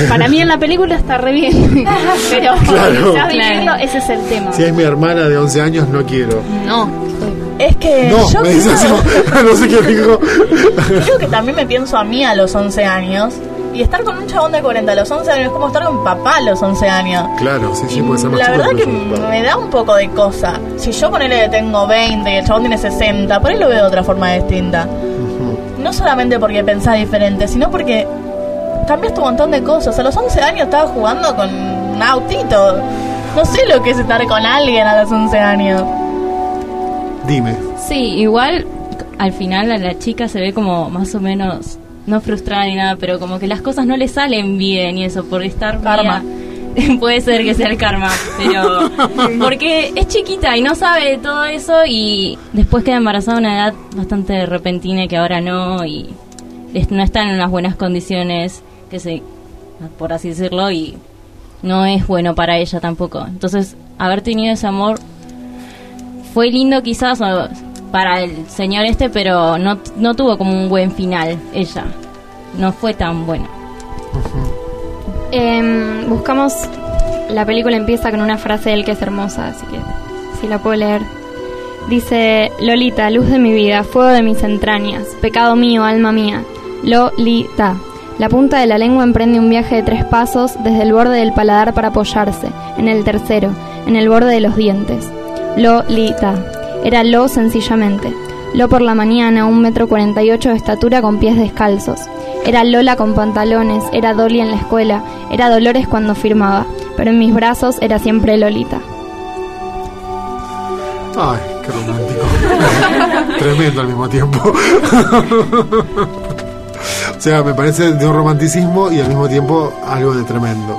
para mí en la película está re bien. Pero Claro. ya vivirlo, ese es el tema. Si es mi hermana de 11 años, no quiero. No. Es que No, yo me dice así, creo, no sé qué dijo. creo que también me pienso a mí a los 11 años. Y estar con un chabón de 40 a los 11 años es como estar con papá a los 11 años. Claro, sí, sí, puede ser más La verdad que me da un poco de cosa. Si yo con él tengo 20 y el chabón tiene 60, por ahí lo veo de otra forma distinta. No solamente porque pensás diferente, sino porque cambiaste un montón de cosas. A los 11 años estaba jugando con un autito. No sé lo que es estar con alguien a los 11 años. Dime. Sí, igual al final a la chica se ve como más o menos, no frustrada ni nada, pero como que las cosas no le salen bien y eso, por estar Karma. Puede ser que sea el karma, pero porque es chiquita y no sabe de todo eso y después queda embarazada a una edad bastante repentina y que ahora no y no está en unas buenas condiciones, que se, por así decirlo, y no es bueno para ella tampoco. Entonces, haber tenido ese amor fue lindo quizás o- para el señor este, pero no, no tuvo como un buen final ella. No fue tan bueno. Em, buscamos. La película empieza con una frase de él que es hermosa, así que si la puedo leer. Dice: Lolita, luz de mi vida, fuego de mis entrañas, pecado mío, alma mía. Lolita. La punta de la lengua emprende un viaje de tres pasos desde el borde del paladar para apoyarse, en el tercero, en el borde de los dientes. Lolita. Era lo sencillamente. Lo por la mañana, un metro cuarenta y ocho de estatura con pies descalzos. Era Lola con pantalones, era Dolly en la escuela, era Dolores cuando firmaba, pero en mis brazos era siempre Lolita. Ay, qué romántico. tremendo al mismo tiempo. o sea, me parece de un romanticismo y al mismo tiempo algo de tremendo.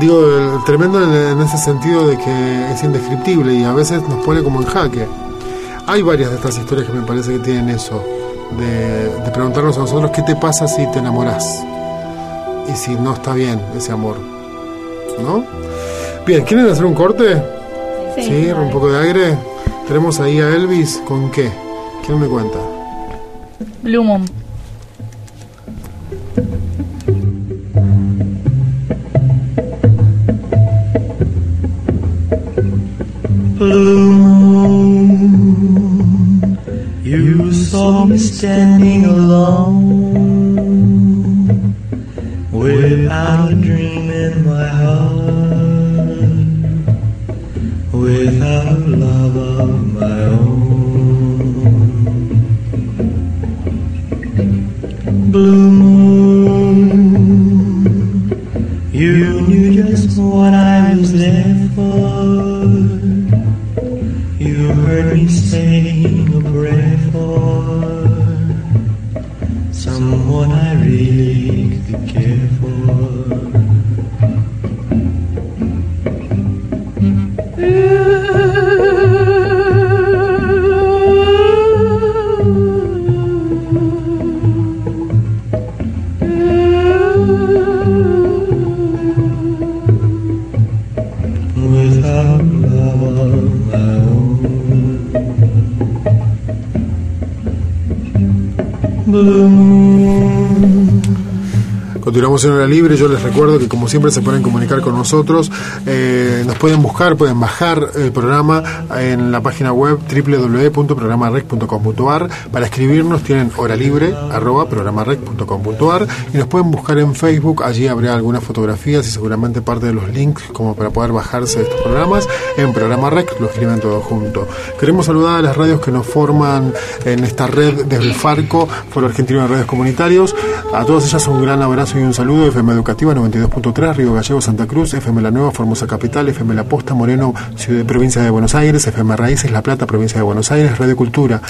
Digo, tremendo en, en ese sentido de que es indescriptible y a veces nos pone como en jaque. Hay varias de estas historias que me parece que tienen eso, de, de preguntarnos a nosotros qué te pasa si te enamorás y si no está bien ese amor. ¿No? Bien, ¿quieren hacer un corte? Sí. un poco de aire. Tenemos ahí a Elvis con qué? ¿Quién me cuenta? Blue Moon. Saw me standing alone, without a dream in my heart, without love of my own. Blue moon, you knew just what I was there for. You heard me saying libre. Yo les recuerdo que, como siempre, se pueden comunicar con nosotros. Eh, nos pueden buscar, pueden bajar el programa en la página web www.programarec.com.ar. Para escribirnos, tienen hora libre arroba programarec.com.ar y nos pueden buscar en Facebook. Allí habrá algunas fotografías y seguramente parte de los links como para poder bajarse de estos programas en Programa Rec. Lo escriben todo junto. Queremos saludar a las radios que nos forman en esta red desde el Farco, Foro Argentino de Radios Comunitarios. A todas ellas un gran abrazo y un saludo. FM Educativa 92.3, Río Gallego, Santa Cruz, FM La Nueva, Formosa Capital, FM La Posta, Moreno, Ciudad, Provincia de Buenos Aires, FM Raíces, La Plata, Provincia de Buenos Aires, Radio Cultura,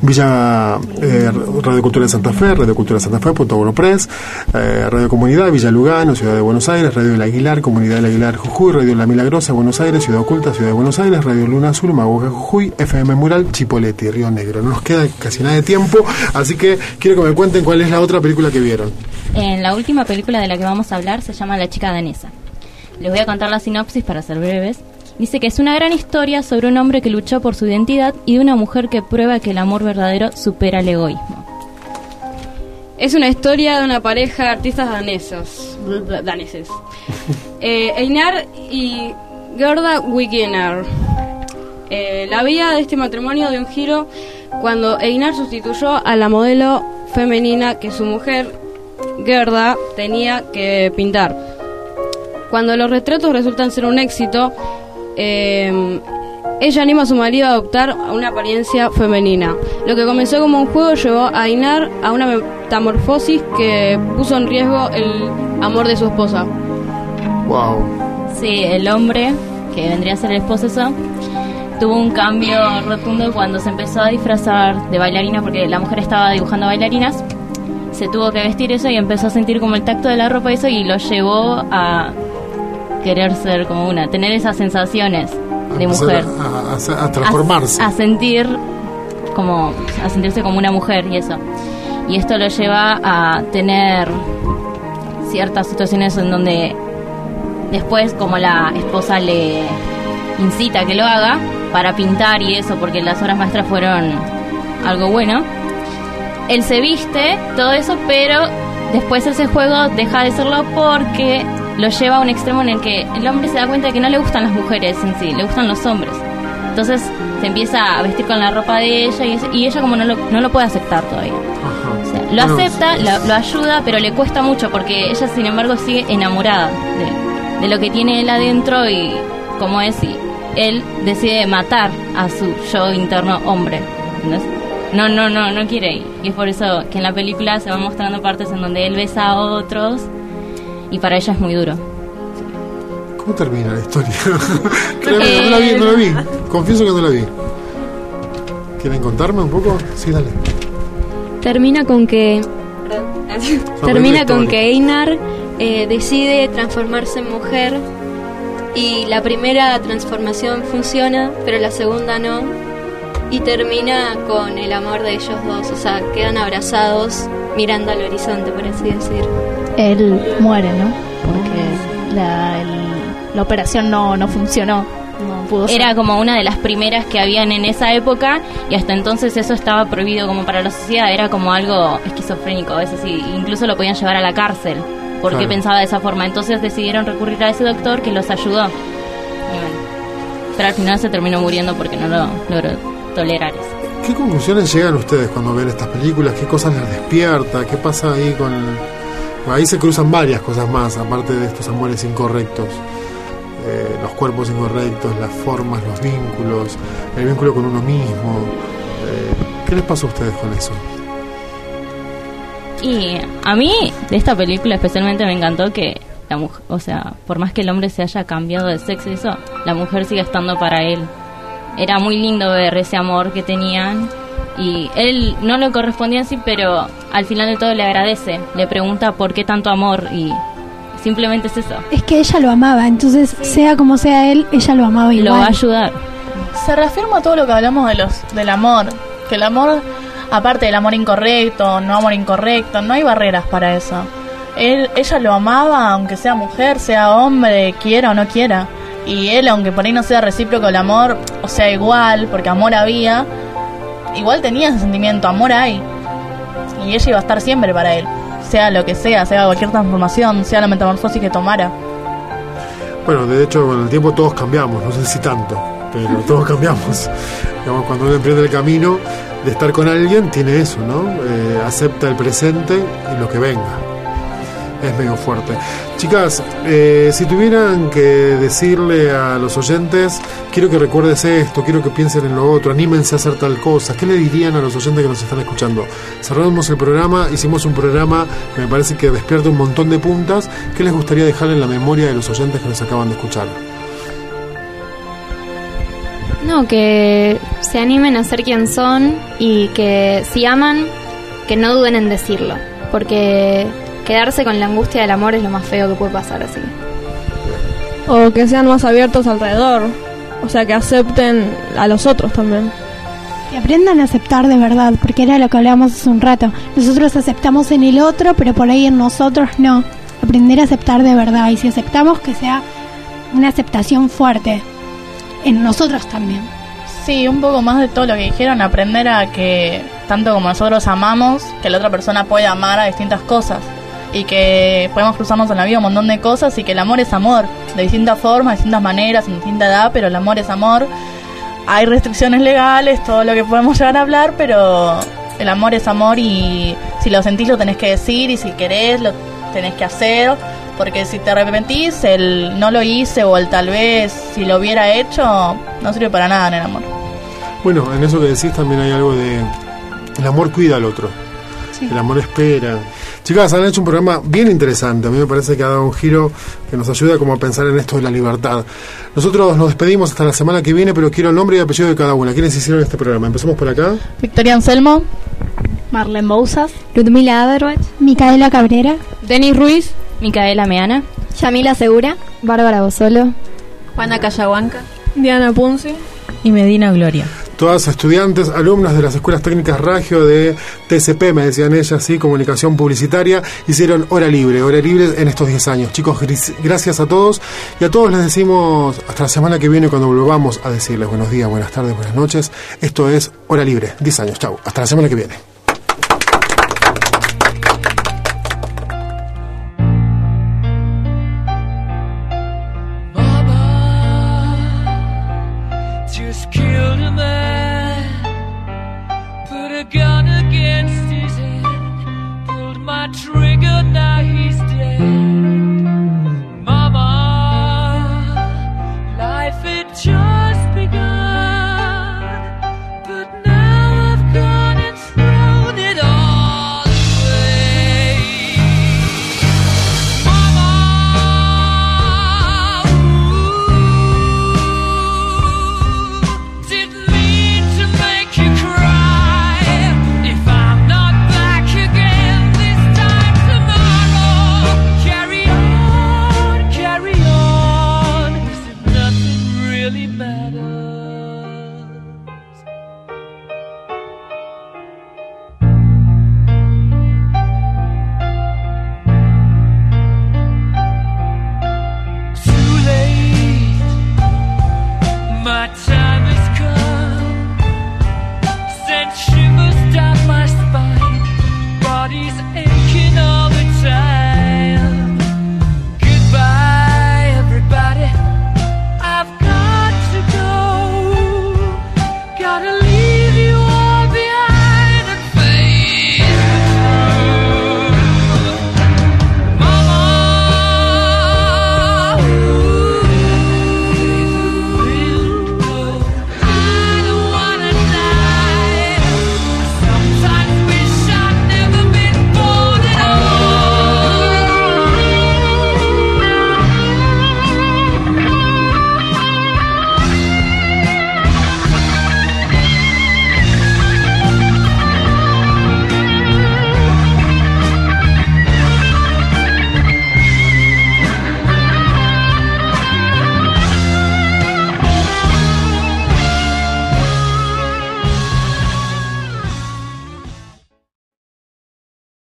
Villa eh, Radio Cultura de Santa Fe, Radio Cultura Santa Fe, Punto Bueno Press, eh, Radio Comunidad, Villa Lugano, Ciudad de Buenos Aires, Radio El Aguilar, Comunidad del Aguilar Jujuy, Radio La Milagrosa, Buenos Aires, Ciudad Oculta, Ciudad de Buenos Aires, Radio Luna Azul, Magoga Jujuy, FM Mural, Chipoleti, Río Negro. No nos queda casi nada de tiempo, así que quiero que me cuenten cuál es la otra película que vieron. En la última película de la que vamos a hablar se llama La chica danesa. Les voy a contar la sinopsis para ser breves. Dice que es una gran historia sobre un hombre que luchó por su identidad y de una mujer que prueba que el amor verdadero supera el egoísmo. Es una historia de una pareja de artistas danesos. daneses. Eh, Einar y Gerda Wigener. Eh, la vida de este matrimonio dio un giro cuando Einar sustituyó a la modelo femenina que su mujer, Gerda, tenía que pintar. Cuando los retratos resultan ser un éxito, eh, ella anima a su marido a adoptar una apariencia femenina. Lo que comenzó como un juego llevó a Einar a una metamorfosis que puso en riesgo el amor de su esposa. Wow. Sí, el hombre, que vendría a ser el esposo, tuvo un cambio rotundo cuando se empezó a disfrazar de bailarina porque la mujer estaba dibujando bailarinas. Se tuvo que vestir eso y empezó a sentir como el tacto de la ropa eso y lo llevó a querer ser como una, tener esas sensaciones de mujer. A, a- a transformarse. A, a sentir como a sentirse como una mujer y eso. Y esto lo lleva a tener ciertas situaciones en donde después como la esposa le incita a que lo haga para pintar y eso porque las horas maestras fueron algo bueno. Él se viste, todo eso, pero después ese juego deja de serlo porque lo lleva a un extremo en el que el hombre se da cuenta de que no le gustan las mujeres en sí, le gustan los hombres. Entonces se empieza a vestir con la ropa de ella y, y ella como no lo, no lo puede aceptar todavía. O sea, lo acepta, lo, lo ayuda, pero le cuesta mucho porque ella sin embargo sigue enamorada de, de lo que tiene él adentro y cómo es y él decide matar a su yo interno hombre. ¿entendés? No, no, no, no quiere ir. Y es por eso que en la película se van mostrando partes en donde él besa a otros y para ella es muy duro. ¿Cómo termina la historia? No, la vi, no la vi. Confieso que no la vi. ¿Quieren contarme un poco? Sí, dale. Termina con que. termina con que Einar eh, decide transformarse en mujer y la primera transformación funciona, pero la segunda no. Y termina con el amor de ellos dos, o sea, quedan abrazados mirando al horizonte, por así decir. Él muere, ¿no? Porque la, el- la operación no, no funcionó. No pudo ser. Era como una de las primeras que habían en esa época y hasta entonces eso estaba prohibido como para la sociedad, era como algo esquizofrénico a veces y incluso lo podían llevar a la cárcel porque Claro. pensaba de esa forma. Entonces decidieron recurrir a ese doctor que los ayudó. Y bueno, pero al final se terminó muriendo porque no lo logró tolerar eso. ¿Qué conclusiones llegan ustedes cuando ven estas películas? ¿Qué cosas les despierta? ¿Qué pasa ahí con...? ahí se cruzan varias cosas más, aparte de estos amores incorrectos. Eh, los cuerpos incorrectos, las formas, los vínculos, el vínculo con uno mismo. Eh, ¿Qué les pasa a ustedes con eso? Y a mí de esta película especialmente me encantó que la mujer, o sea, por más que el hombre se haya cambiado de sexo y eso, la mujer sigue estando para él. Era muy lindo ver ese amor que tenían y él no lo correspondía en sí, pero al final de todo le agradece, le pregunta por qué tanto amor y simplemente es eso. Es que ella lo amaba, entonces sea como sea él, ella lo amaba igual. Lo va a ayudar. Se reafirma todo lo que hablamos de los del amor, que el amor, aparte del amor incorrecto, no amor incorrecto, no hay barreras para eso. Él, ella lo amaba, aunque sea mujer, sea hombre, quiera o no quiera. Y él, aunque por ahí no sea recíproco el amor, o sea, igual, porque amor había, igual tenía ese sentimiento, amor hay. Y ella iba a estar siempre para él, sea lo que sea, sea cualquier transformación, sea la metamorfosis que tomara. Bueno, de hecho, con el tiempo todos cambiamos, no sé si tanto, pero todos cambiamos. Digamos, cuando uno emprende el camino de estar con alguien, tiene eso, ¿no? Eh, acepta el presente y lo que venga. Es medio fuerte. Chicas, eh, si tuvieran que decirle a los oyentes, quiero que recuerdes esto, quiero que piensen en lo otro, anímense a hacer tal cosa, ¿qué le dirían a los oyentes que nos están escuchando? Cerramos el programa, hicimos un programa que me parece que despierta un montón de puntas. ¿Qué les gustaría dejar en la memoria de los oyentes que nos acaban de escuchar? No, que se animen a ser quien son y que si aman, que no duden en decirlo. Porque quedarse con la angustia del amor es lo más feo que puede pasar así. O que sean más abiertos alrededor. O sea, que acepten a los otros también. Que aprendan a aceptar de verdad, porque era lo que hablábamos hace un rato. Nosotros aceptamos en el otro, pero por ahí en nosotros no. Aprender a aceptar de verdad. Y si aceptamos, que sea una aceptación fuerte. En nosotros también. Sí, un poco más de todo lo que dijeron, aprender a que tanto como nosotros amamos, que la otra persona puede amar a distintas cosas y que podemos cruzarnos en la vida un montón de cosas y que el amor es amor, de distintas formas, de distintas maneras, en distinta edad, pero el amor es amor. Hay restricciones legales, todo lo que podemos llegar a hablar, pero el amor es amor y si lo sentís lo tenés que decir y si querés lo tenés que hacer, porque si te arrepentís, el no lo hice o el tal vez si lo hubiera hecho, no sirve para nada en el amor. Bueno, en eso que decís también hay algo de... El amor cuida al otro. El amor espera. Chicas, han hecho un programa bien interesante. A mí me parece que ha dado un giro que nos ayuda como a pensar en esto de la libertad. Nosotros nos despedimos hasta la semana que viene, pero quiero el nombre y apellido de cada una. ¿Quiénes hicieron este programa? Empezamos por acá. Victoria Anselmo, Marlene Bousas, Ludmila Aderwach, Micaela Cabrera, Denis Ruiz, Micaela Meana, Yamila Segura, Bárbara Bosolo, Juana Callahuanca Diana Punzi. Y Medina Gloria. Todas estudiantes, alumnas de las escuelas técnicas Ragio de TCP, me decían ellas, sí, comunicación publicitaria, hicieron hora libre, hora libre en estos 10 años. Chicos, gracias a todos y a todos les decimos hasta la semana que viene cuando volvamos a decirles buenos días, buenas tardes, buenas noches. Esto es hora libre, 10 años, chau, hasta la semana que viene.